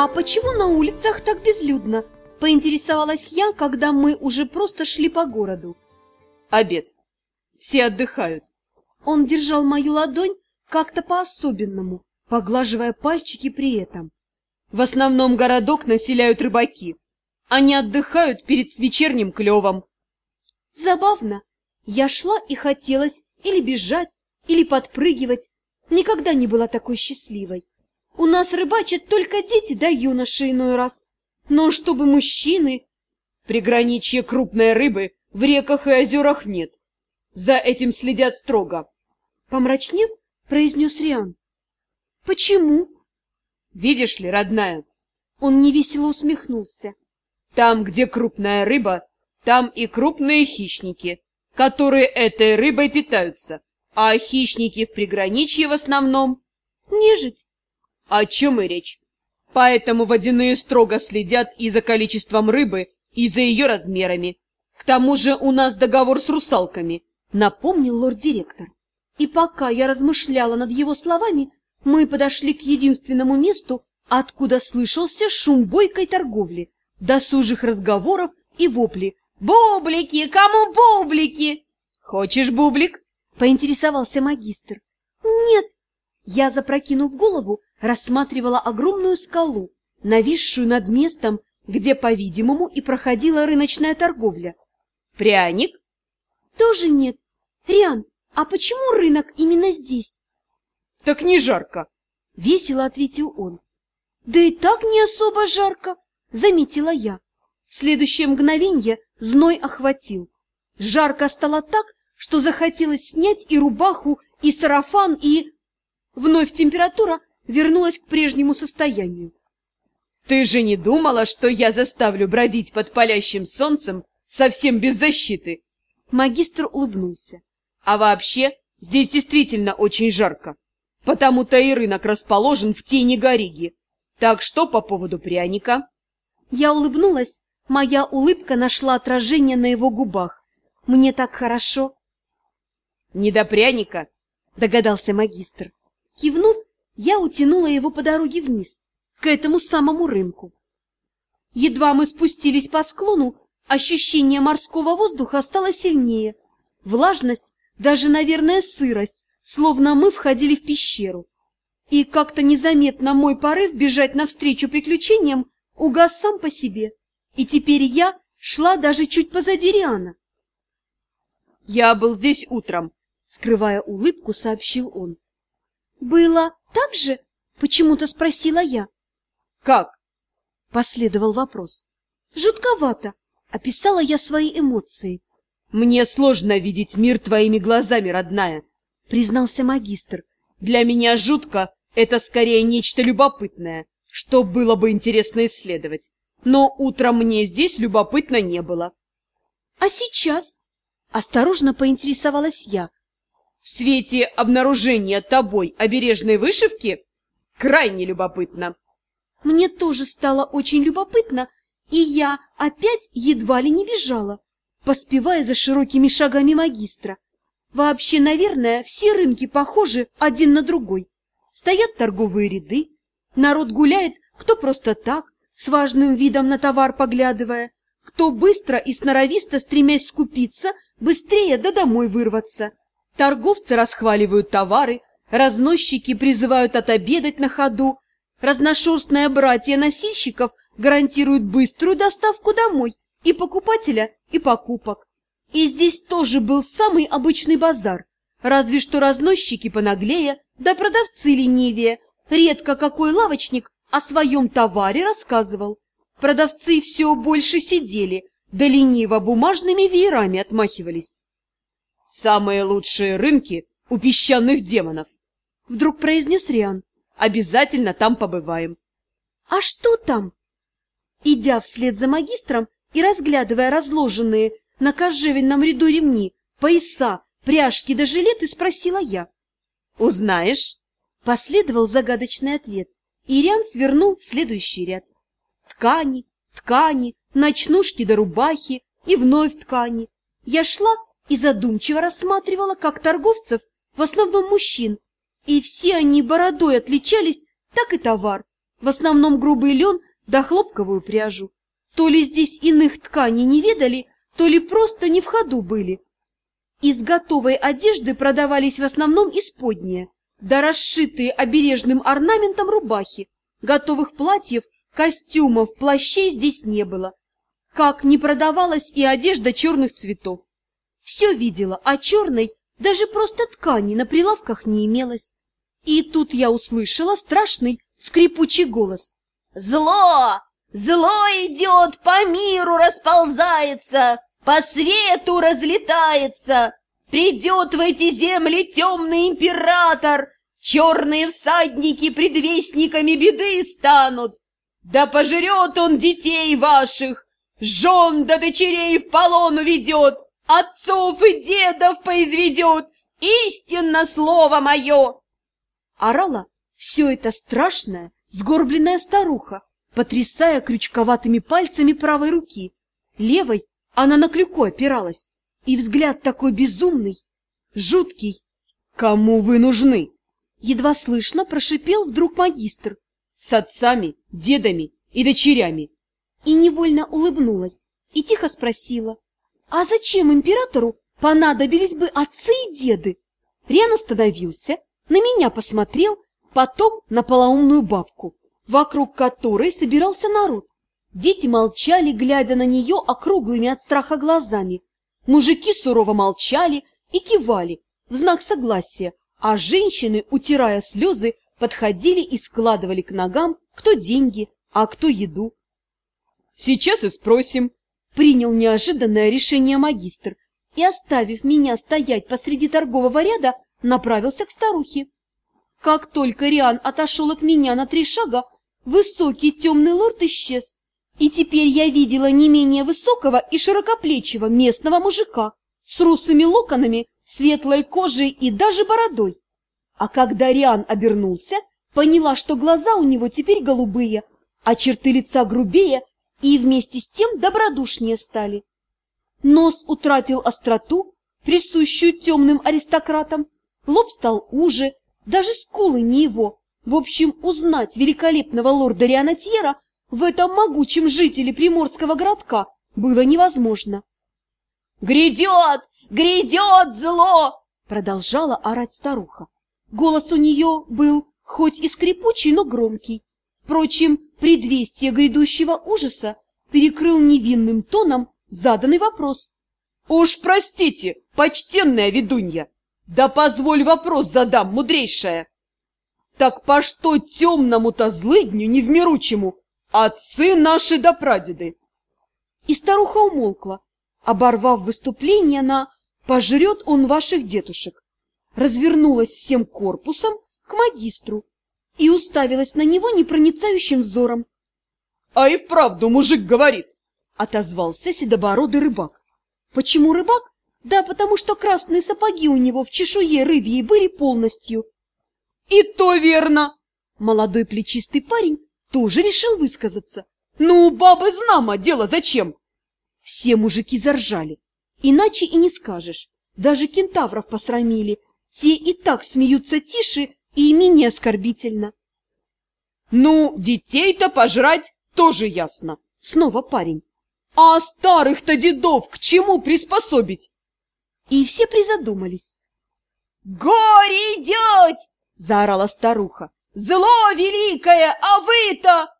«А почему на улицах так безлюдно?» – поинтересовалась я, когда мы уже просто шли по городу. «Обед. Все отдыхают». Он держал мою ладонь как-то по-особенному, поглаживая пальчики при этом. «В основном городок населяют рыбаки. Они отдыхают перед вечерним клевом». Забавно. Я шла и хотелось или бежать, или подпрыгивать. Никогда не была такой счастливой. У нас рыбачат только дети да юноши иной раз. Но чтобы мужчины... Приграничье крупной рыбы в реках и озерах нет. За этим следят строго. Помрачнев, произнес Риан. Почему? Видишь ли, родная? Он невесело усмехнулся. Там, где крупная рыба, там и крупные хищники, которые этой рыбой питаются. А хищники в приграничье в основном... Нежить. О чем и речь. Поэтому водяные строго следят и за количеством рыбы, и за ее размерами. К тому же у нас договор с русалками, напомнил лорд-директор. И пока я размышляла над его словами, мы подошли к единственному месту, откуда слышался шум бойкой торговли, досужих разговоров и вопли. «Бублики! Кому бублики?» «Хочешь бублик?» — поинтересовался магистр. «Нет!» Я, запрокинув голову, рассматривала огромную скалу, нависшую над местом, где, по-видимому, и проходила рыночная торговля. «Пряник?» «Тоже нет. Риан, а почему рынок именно здесь?» «Так не жарко!» — весело ответил он. «Да и так не особо жарко!» — заметила я. В следующее мгновенье зной охватил. Жарко стало так, что захотелось снять и рубаху, и сарафан, и... Вновь температура вернулась к прежнему состоянию. «Ты же не думала, что я заставлю бродить под палящим солнцем совсем без защиты?» Магистр улыбнулся. «А вообще, здесь действительно очень жарко. Потому-то и рынок расположен в тени Гориги. Так что по поводу пряника?» Я улыбнулась. Моя улыбка нашла отражение на его губах. Мне так хорошо. «Не до пряника», — догадался магистр. Кивнув, я утянула его по дороге вниз, к этому самому рынку. Едва мы спустились по склону, ощущение морского воздуха стало сильнее. Влажность, даже, наверное, сырость, словно мы входили в пещеру. И как-то незаметно мой порыв бежать навстречу приключениям угас сам по себе. И теперь я шла даже чуть позади Риана. «Я был здесь утром», — скрывая улыбку, сообщил он. «Было так же?» — почему-то спросила я. «Как?» — последовал вопрос. «Жутковато», — описала я свои эмоции. «Мне сложно видеть мир твоими глазами, родная», — признался магистр. «Для меня жутко — это скорее нечто любопытное, что было бы интересно исследовать. Но утром мне здесь любопытно не было». «А сейчас?» — осторожно поинтересовалась я. В свете обнаружения тобой обережной вышивки крайне любопытно. Мне тоже стало очень любопытно, и я опять едва ли не бежала, поспевая за широкими шагами магистра. Вообще, наверное, все рынки похожи один на другой. Стоят торговые ряды, народ гуляет, кто просто так, с важным видом на товар поглядывая, кто быстро и сноровисто, стремясь скупиться, быстрее да домой вырваться. Торговцы расхваливают товары, разносчики призывают отобедать на ходу, разношерстное братья носильщиков гарантируют быструю доставку домой и покупателя, и покупок. И здесь тоже был самый обычный базар, разве что разносчики понаглее, да продавцы ленивее. Редко какой лавочник о своем товаре рассказывал. Продавцы все больше сидели, да лениво бумажными веерами отмахивались. «Самые лучшие рынки у песчаных демонов!» Вдруг произнес Риан. «Обязательно там побываем!» «А что там?» Идя вслед за магистром и разглядывая разложенные на кожевенном ряду ремни, пояса, пряжки да жилеты, спросила я. «Узнаешь?» Последовал загадочный ответ. Ириан свернул в следующий ряд. Ткани, ткани, ночнушки да рубахи, и вновь ткани. Я шла и задумчиво рассматривала как торговцев, в основном мужчин. И все они бородой отличались, так и товар. В основном грубый лен да хлопковую пряжу. То ли здесь иных тканей не ведали, то ли просто не в ходу были. Из готовой одежды продавались в основном исподние, да расшитые обережным орнаментом рубахи. Готовых платьев, костюмов, плащей здесь не было. Как не продавалась и одежда черных цветов. Все видела, а черной даже просто ткани на прилавках не имелось. И тут я услышала страшный скрипучий голос. «Зло! Зло идет, по миру расползается, по свету разлетается! Придет в эти земли темный император, черные всадники предвестниками беды станут! Да пожрет он детей ваших, жен да дочерей в полон уведет, отцов и дедов поизведет, истинно слово мое!» Орала все это страшная, сгорбленная старуха, потрясая крючковатыми пальцами правой руки. Левой она на клюку опиралась, и взгляд такой безумный, жуткий. «Кому вы нужны?» Едва слышно прошипел вдруг магистр. «С отцами, дедами и дочерями». И невольно улыбнулась, и тихо спросила. «А зачем императору понадобились бы отцы и деды?» Риан остановился, на меня посмотрел, потом на полоумную бабку, вокруг которой собирался народ. Дети молчали, глядя на нее округлыми от страха глазами. Мужики сурово молчали и кивали в знак согласия, а женщины, утирая слезы, подходили и складывали к ногам кто деньги, а кто еду. «Сейчас и спросим», — принял неожиданное решение магистр и, оставив меня стоять посреди торгового ряда, направился к старухе. Как только Риан отошел от меня на три шага, высокий темный лорд исчез, и теперь я видела не менее высокого и широкоплечего местного мужика с русыми локонами, светлой кожей и даже бородой. А когда Риан обернулся, поняла, что глаза у него теперь голубые, а черты лица грубее и вместе с тем добродушнее стали. Нос утратил остроту, присущую темным аристократам, лоб стал уже, даже скулы не его. В общем, узнать великолепного лорда Рианатьера в этом могучем жителе приморского городка было невозможно. «Грядет! Грядет зло!» Продолжала орать старуха. Голос у нее был хоть и скрипучий, но громкий. Впрочем, предвестие грядущего ужаса перекрыл невинным тоном заданный вопрос. «Уж простите, почтенная ведунья, да позволь вопрос задам, мудрейшая. Так по что темному-то злыдню невмиручему отцы наши да прадеды? И старуха умолкла, оборвав выступление на «пожрет он ваших дедушек», развернулась всем корпусом к магистру и уставилась на него непроницающим взором. — А и вправду мужик говорит! — отозвался седобородый рыбак. — Почему рыбак? Да, потому что красные сапоги у него в чешуе рыбьей были полностью. И то верно. Молодой плечистый парень тоже решил высказаться. Ну, бабы знамо, дело зачем? Все мужики заржали. Иначе и не скажешь. Даже кентавров посрамили. Те и так смеются тише и менее оскорбительно. Ну, детей-то пожрать тоже ясно. Снова парень. А старых-то дедов к чему приспособить? и все призадумались. «Горе идет!» — заорала старуха. «Зло великое, а вы-то...»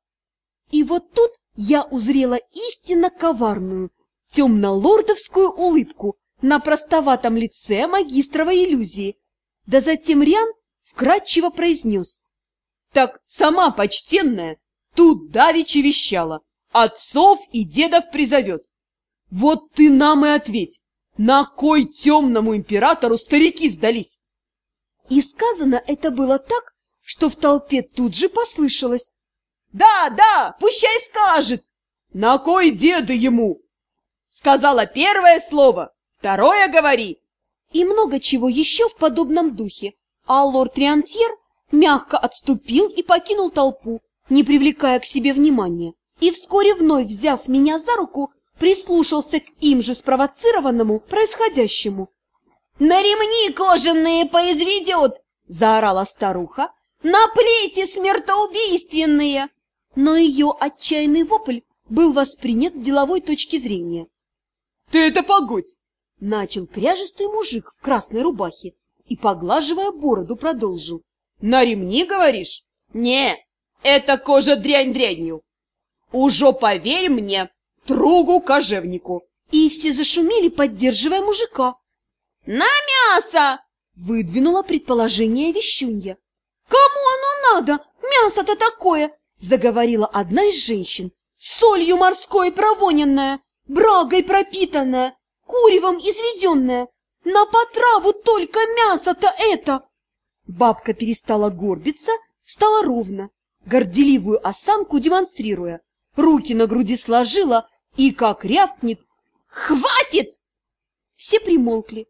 И вот тут я узрела истинно коварную, темно-лордовскую улыбку на простоватом лице магистровой иллюзии. Да затем Риан вкратчиво произнес. «Так сама почтенная тут давичи вещала, отцов и дедов призовет. Вот ты нам и ответь, на кой темному императору старики сдались? И сказано это было так, что в толпе тут же послышалось. «Да, да, пущай скажет!» «На кой деды ему?» Сказала первое слово, второе говори. И много чего еще в подобном духе. А лорд Триантьер мягко отступил и покинул толпу, не привлекая к себе внимания. И вскоре, вновь взяв меня за руку, прислушался к им же спровоцированному происходящему. «На ремни кожаные поизведет!» – заорала старуха, На плети смертоубийственные! Но ее отчаянный вопль был воспринят с деловой точки зрения. Ты это погодь! Начал кряжистый мужик в красной рубахе и, поглаживая бороду, продолжил. На ремни, говоришь? Не, это кожа дрянь дрянью. Уже поверь мне, другу кожевнику. И все зашумели, поддерживая мужика. На мясо! Выдвинула предположение Вещунья. Кому оно надо? Мясо-то такое! Заговорила одна из женщин. Солью морской провоненная, брагой пропитанная, куревом изведенная. На потраву только мясо-то это! Бабка перестала горбиться, встала ровно, горделивую осанку демонстрируя, руки на груди сложила и, как рявкнет, «Хватит!» Все примолкли,